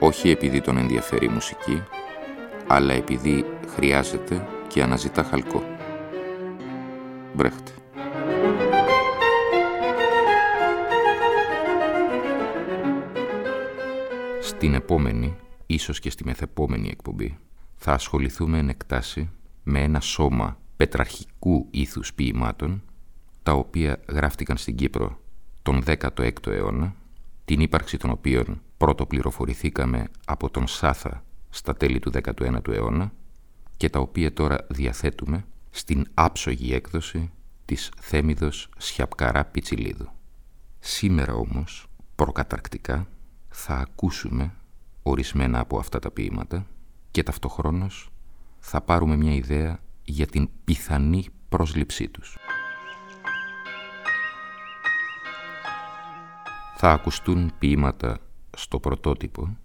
όχι επειδή τον ενδιαφέρει η μουσική, αλλά επειδή χρειάζεται και αναζητά χαλκό. Μπρέχτε. Στην επόμενη, ίσως και στη μεθεπόμενη εκπομπή, θα ασχοληθούμε εν εκτάσει με ένα σώμα πετραρχικού ήθους ποιημάτων, τα οποία γράφτηκαν στην Κύπρο τον 16ο αιώνα, την ύπαρξη των οποίων πρώτο πληροφορηθήκαμε από τον Σάθα στα τέλη του 19ου αιώνα και τα οποία τώρα διαθέτουμε στην άψογη έκδοση της Θέμιδος Σιαπκαρά Πιτσιλίδου. Σήμερα όμως, προκαταρκτικά, θα ακούσουμε ορισμένα από αυτά τα ποίηματα και ταυτοχρόνως θα πάρουμε μια ιδέα για την πιθανή πρόσληψή τους. Θα ακουστούν ποίηματα στο πρωτότυπο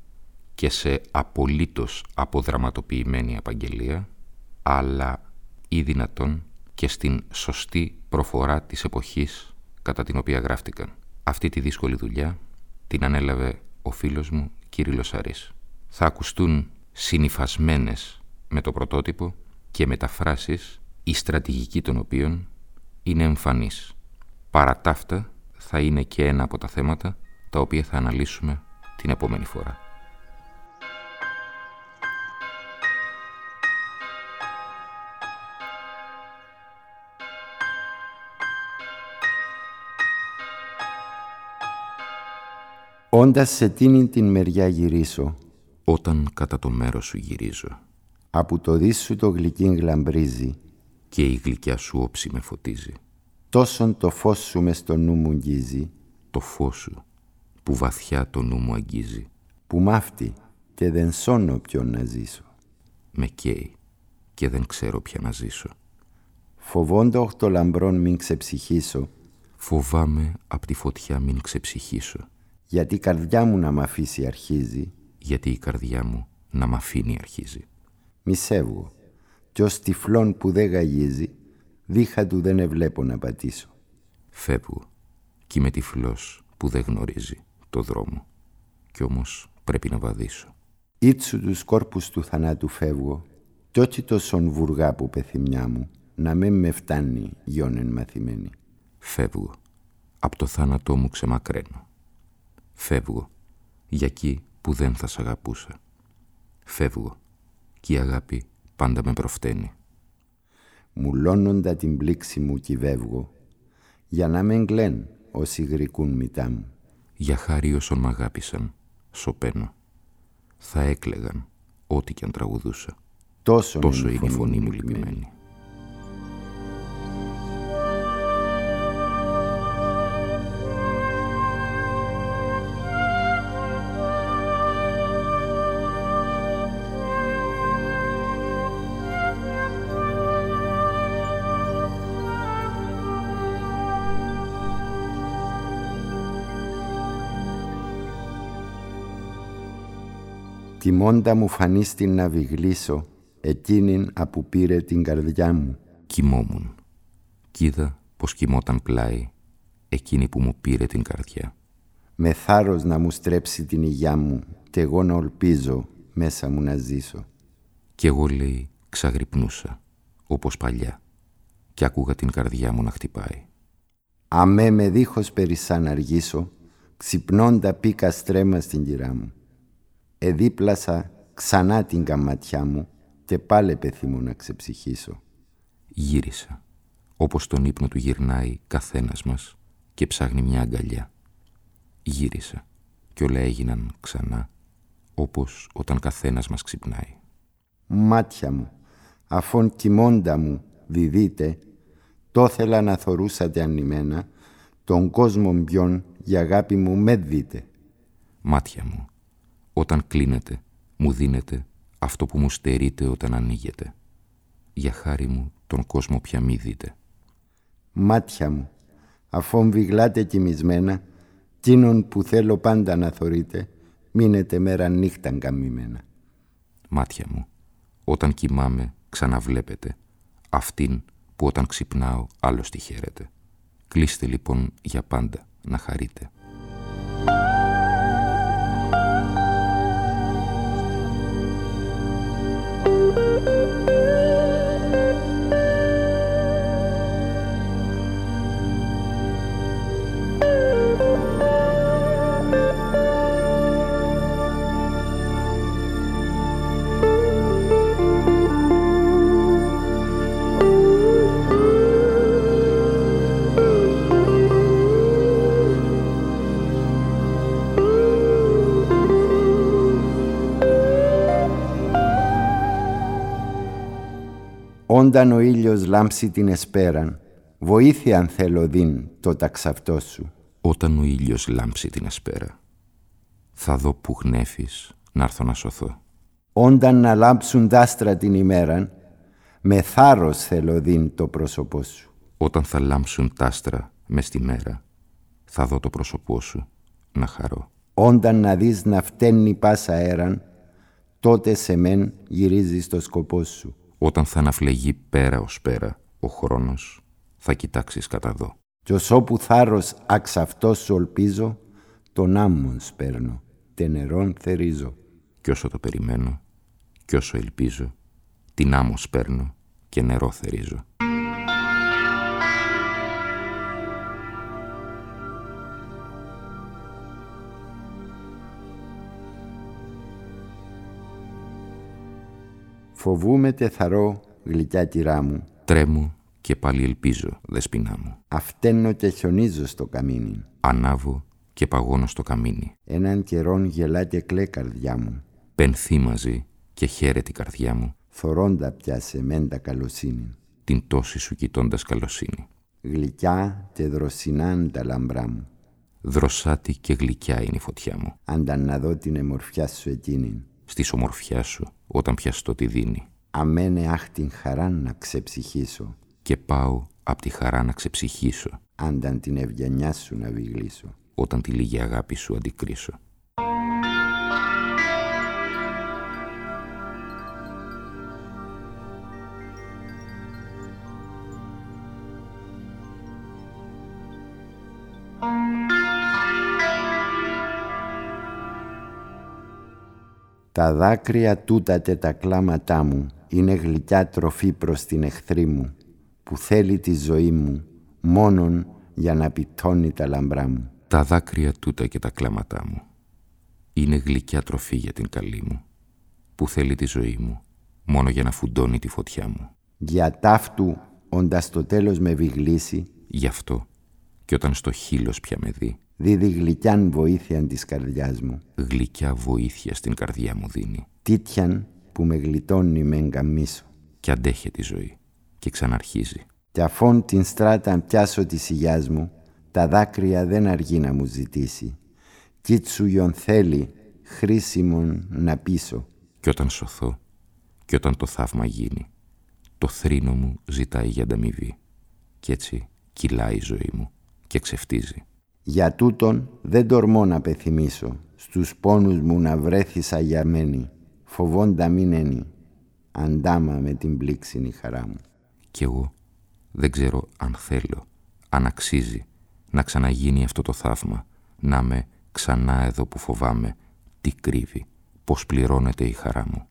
και σε απολύτως αποδραματοποιημένη απαγγελία, αλλά ή δυνατόν και στην σωστή προφορά της εποχής κατά την οποία γράφτηκαν. Αυτή τη δύσκολη δουλειά την ανέλαβε ο φίλος μου Κύριλλος Αρής. Θα ακουστούν συνυφασμένες με το πρωτότυπο και μεταφράσεις η στρατηγική των οποίων είναι εμφανής. Παρά θα είναι και ένα από τα θέματα τα οποία θα αναλύσουμε την επόμενη φορά. Όντας σε τίνη την μεριά γυρίσω. Όταν κατά το μέρος σου γυρίζω. Από το δίσου το γλυκίν γλαμπρίζει. Και η γλυκιά σου όψη με φωτίζει Τόσον το φως σου μες στο νου μου αγγίζει. Το φως σου που βαθιά το νου μου αγγίζει. Που μάφτει και δεν σώνω πιο να ζήσω. Με καίει και δεν ξέρω πια να ζήσω. Φοβόντο το λαμπρόν μην ξεψυχήσω. Φοβάμαι απ' τη φωτιά μην ξεψυχήσω. Γιατί η καρδιά μου να μ' αφήσει αρχίζει. Γιατί η καρδιά μου να μ' αφήνει αρχίζει. Μισεύγω κι ως τυφλόν που δεν γαγίζει Δίχα του δεν εβλέπω να πατήσω. Φεύγω κι είμαι τυφλός που δεν γνωρίζει το δρόμο Κι όμως πρέπει να βαδίσω. Ήτσου τους κόρπους του θανάτου φεύγω Κι όχι τόσον βουργά που πεθυμιά μου Να με με φτάνει γιόνεν μαθημένη. Φεύγω Απ' το θάνατό μου ξεμακραίνω. Φεύγω για εκεί που δεν θα σ' αγαπούσα. Φεύγω κι η αγάπη πάντα με προφταίνει Μουλώνοντα την πλήξη μου κυβεύγω Για να με γκλέν όσοι γρικούν μητά μου. Για χάρη όσων μ' αγάπησαν σωπαίνω. Θα έκλεγαν ό,τι κι αν τραγουδούσα. Τόσο, Τόσο είναι η φωνή μου λυπημένη Κοιμώντα μου φανίστην να βιγλίσω εκείνην απού πήρε την καρδιά μου. Κοιμόμουν. Κι είδα πως κοιμόταν πλάι εκείνη που μου πήρε την καρδιά. Με θάρρος να μου στρέψει την υγειά μου και εγώ να ολπίζω μέσα μου να ζήσω. Κι εγώ λέει ξαγρυπνούσα όπως παλιά και άκουγα την καρδιά μου να χτυπάει. Αμέ με δίχως περισσά να αργήσω ξυπνώντα πήκα στρέμα στην κυρά μου εδίπλασα ξανά την καματιά μου και πάλε πεθύμω να ξεψυχήσω. Γύρισα, όπως τον ύπνο του γυρνάει καθένας μας και ψάχνει μια αγκαλιά. Γύρισα κι όλα έγιναν ξανά, όπως όταν καθένας μας ξυπνάει. Μάτια μου, αφών κοιμώντα μου διδείτε, το θέλα να θορούσατε ανημένα, τον κόσμο μπιον για αγάπη μου με δείτε. Μάτια μου, όταν κλείνετε, Μου δίνετε αυτό που μου στερείτε όταν ανοίγετε. Για χάρη μου τον κόσμο πια μη δείτε. Μάτια μου, αφού βιγλάτε κοιμισμένα, τίνον που θέλω πάντα να θωρείτε, μείνετε μέρα νύχτα καμμημένα. Μάτια μου, όταν κοιμάμαι ξαναβλέπετε, αυτήν που όταν ξυπνάω άλλος τη χαίρεται. Κλείστε λοιπόν για πάντα να χαρείτε. Όταν ο ήλιος λάμψει την εσπέραν, βοήθεια αν θέλω δίν το ταξαυτό σου. Όταν ο ήλιος λάμψει την εσπέρα, θα δω που γνέφεις να έρθω να σωθώ. Όταν να λάμψουν δάστρα την ημέραν, με θάρρος θέλω δίν το πρόσωπό σου. Όταν θα λάμψουν τάστρα μες στη μέρα, θα δω το πρόσωπό σου να χαρώ. Όταν να δεις να φταίνει πάσα αέραν, τότε σε μεν γυρίζεις το σκοπό σου. Όταν θα αναφλεγεί πέρα ως πέρα ο χρόνος, θα κοιτάξεις κατά δω. Κι ως όπου θάρρος αξ αυτός σου ολπίζω, τον άμμον σπέρνω, τενερών θερίζω. Κι όσο το περιμένω, κι όσο ελπίζω, την άμμο σπέρνω και νερό θερίζω. Φοβούμαι τεθαρώ γλυκιά κυρά μου. Τρέμω και πάλι ελπίζω, δεσποινά μου. Αυταίνω και χιονίζω στο καμίνι. Ανάβω και παγώνω στο καμίνι. Έναν καιρόν γελά και κλέ καρδιά μου. Πενθεί μαζί και χαίρεται η καρδιά μου. Θωρώντα πια σε μέντα καλοσύνη. Την τόση σου κοιτώντας καλοσύνη. Γλυκιά και δροσινάν τα λαμπρά μου. Δροσάτη και γλυκιά είναι η φωτιά μου. Ανταν να δω την εμορφιά σου εκείνη. Στη ομορφιά σου όταν πιαστώ τη δίνει. Αμένε αχ την χαρά να ξεψυχήσω. Και πάω απ' τη χαρά να ξεψυχήσω. Άνταν την ευγενιά σου να βιγλίσω. Όταν τη λίγη αγάπη σου αντικρίσω. Τα δάκρυα τούτα και τα κλάματά μου είναι γλυκιά τροφή προς την εχθρή μου που θέλει τη ζωή μου μόνον για να πιτώνει τα λαμπρά μου. Τα δάκρυα τούτα και τα κλάματά μου είναι γλυκιά τροφή για την καλή μου που θέλει τη ζωή μου μόνο για να φουντώνει τη φωτιά μου. Για ταύτου όντας το τέλος με βιγλίσει Γι' αυτό και όταν στο χείλος πια με δει δίδει γλυκιάν βοήθεια της καρδιάς μου. γλυκιά βοήθεια στην καρδιά μου δίνει Τίτιαν που με γλιτώνει με εγκαμίσω. και αντέχει τη ζωή και ξαναρχίζει. Κι αφών την στράτα αν πιάσω της υγιάς μου, τα δάκρυα δεν αργεί να μου ζητήσει. Κίτσου θέλει χρήσιμον να πείσω. Και όταν σωθώ και όταν το θαύμα γίνει, το θρήνο μου ζητάει για ανταμοιβή. Κι έτσι κυλάει η ζωή μου και ξεφτίζει. Για τούτον δεν τορμώ να πεθυμίσω, στους πόνους μου να βρέθησα για μένη, φοβόντα μην ένι, αντάμα με την πλήξινη χαρά μου. Κι εγώ δεν ξέρω αν θέλω, αν αξίζει να ξαναγίνει αυτό το θαύμα, να με ξανά εδώ που φοβάμαι, τι κρύβει, πώς πληρώνεται η χαρά μου.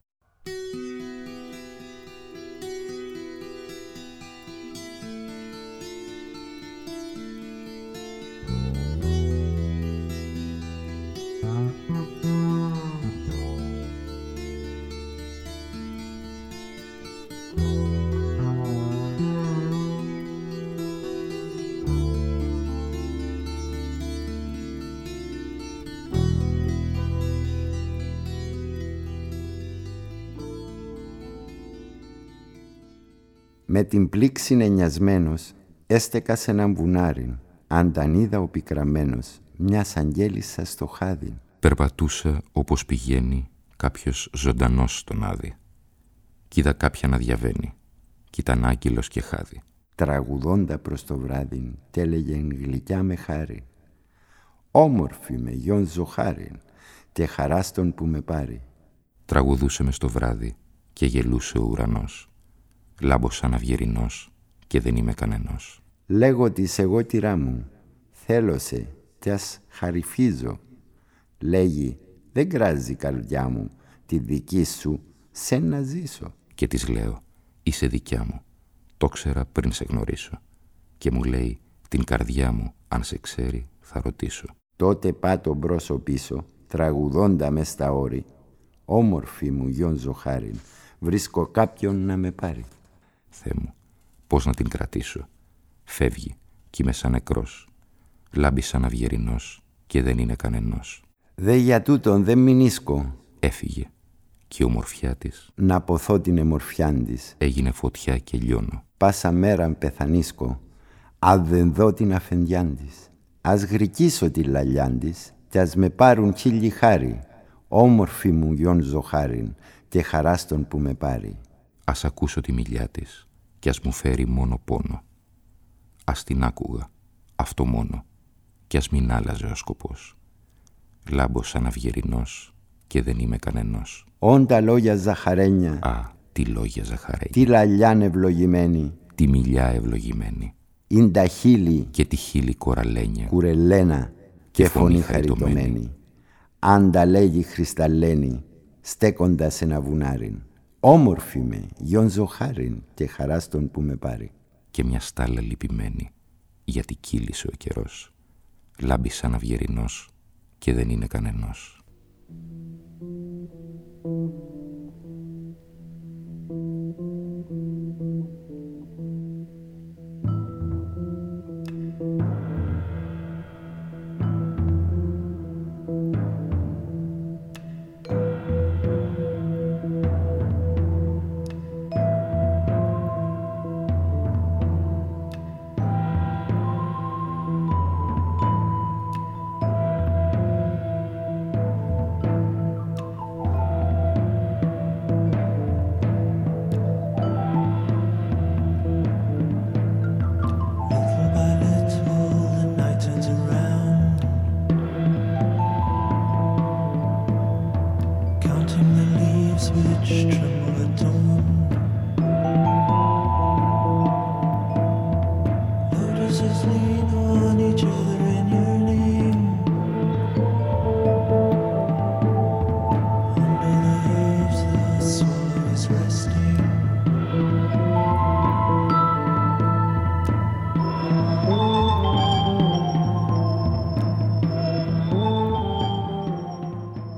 Με την πλήξη ενιασμένος έστεκα σε έναν βουνάρι, αν τα είδα ο πικραμένος, μια αγγέλισσα στο χάδι. Περπατούσα όπως πηγαίνει κάποιος ζωντανός στον άδει. Κοίτα κάποια να διαβαίνει. Κοίταν άγγελος και χάδι. Τραγουδώντα προς το βράδυ, τέλεγεν γλυκιά με χάρη. Όμορφη με γιον ζωχάριν, και χαράστον που με πάρει. Τραγουδούσε μες στο βράδυ και γελούσε ο ουρανός. Λάμπωσα αυγερινός και δεν είμαι κανενός. Λέγω της εγώ τυρά μου, θέλω σε, κι ας χαριφίζω. Λέγει, δεν κράζει καρδιά μου, τη δική σου, σε να ζήσω. Και της λέω, είσαι δικιά μου, το ξέρα πριν σε γνωρίσω. Και μου λέει, την καρδιά μου, αν σε ξέρει, θα ρωτήσω. Τότε πάτω μπρόσο πίσω, τραγουδώντα μες στα όρη, όμορφη μου γιον ζωχάριν, βρίσκω κάποιον να με πάρει. Θεέ μου, πώς να την κρατήσω. Φεύγει κι είμαι σαν νεκρός. Λάμπει σαν αυγερινός και δεν είναι κανενός. Δε για τούτον δεν μηνίσκω. Έφυγε και η ομορφιά της να ποθώ την εμορφιά της. έγινε φωτιά και λιώνω. Πάσα μέρα πεθανίσκω, αν δεν δω την αφεντιά της. Ας γρικίσω τη λαλιά της κι ας με πάρουν χίλιοι χάρη, όμορφη μου γιον ζωχάριν και χαράστον που με πάρει. Ας ακούσω τη μιλιά της και ας μου φέρει μόνο πόνο. Ας την άκουγα, αυτό μόνο, κι ας μην άλλαζε ο σκοπός. Λάμπω σαν αυγερινός και δεν είμαι κανενός. Όντα λόγια ζαχαρένια, Α, τι λόγια ζαχαρένια, τι λαλιάν ευλογημένη, τι μιλιά ευλογημένη ειν τα χείλη και τη χείλη κοραλένια κουρελένα και φωνή φωνή χαριτωμένη. χαριτωμένη. Αν τα λέγει χρυσταλλένη, στέκοντας σε ένα βουνάριν. Όμορφη με, γιον ζωχάριν και χαράστον που με πάρει. και μια στάλα λυπημένη γιατί κύλησε ο καιρός. Λάμπει σαν αυγερινός και δεν είναι κανενός.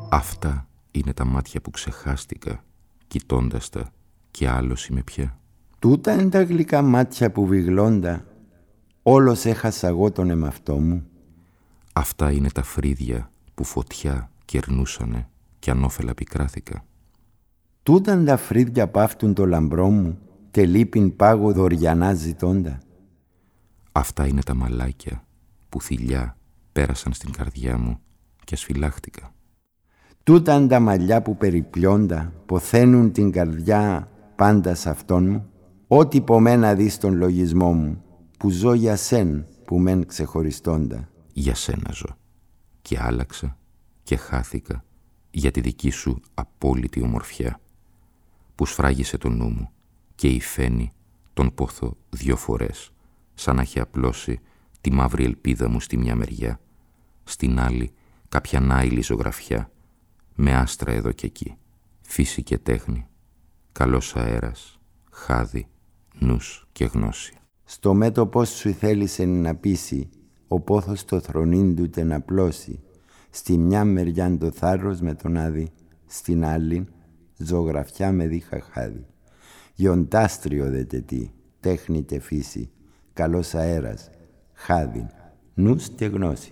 Αυτά είναι τα μάτια που ξεχάστηκα κοιτώντας τα και άλλος είμαι πια. Τούτα είναι τα γλυκά μάτια που βιγλώντα, όλος έχασα εγώ τον εμαυτό μου. Αυτά είναι τα φρύδια που φωτιά κερνούσανε και ανώφελα πικράθηκα. Τούταν τα φρύδια πάφτουν το λαμπρό μου και λείπειν πάγο δωριανά ζητώντα. Αυτά είναι τα μαλάκια που θηλιά πέρασαν στην καρδιά μου και ασφυλάχτηκα. Τούταν τα μαλλιά που περιπλιώντα ποθαίνουν την καρδιά πάντα σ' αυτόν μου. Ό,τι πομένα δεις στον λογισμό μου που ζω για σέν που μεν ξεχωριστώντα. Για σένα ζω. Και άλλαξα και χάθηκα για τη δική σου απόλυτη ομορφιά που σφράγισε το νου μου και η φαίνει τον πόθο δυο φορές σαν να έχει απλώσει τη μαύρη ελπίδα μου στη μια μεριά στην άλλη κάποια νάιλη ζωγραφιά με άστρα εδώ και εκεί φύση και τέχνη καλός αέρας χάδι, νους και γνώση Στο μέτωπός σου θέλησε να πείσει, ο πόθος το θρονίν του τε να πλώσει. Στη μια μεριά το θάρρος με τον άδει, στην άλλη ζωγραφιά με δίχα χάδι. Γιοντάστριο δε τετή, τέχνη και φύση, καλός αέρας, χάδι, νους και γνώση.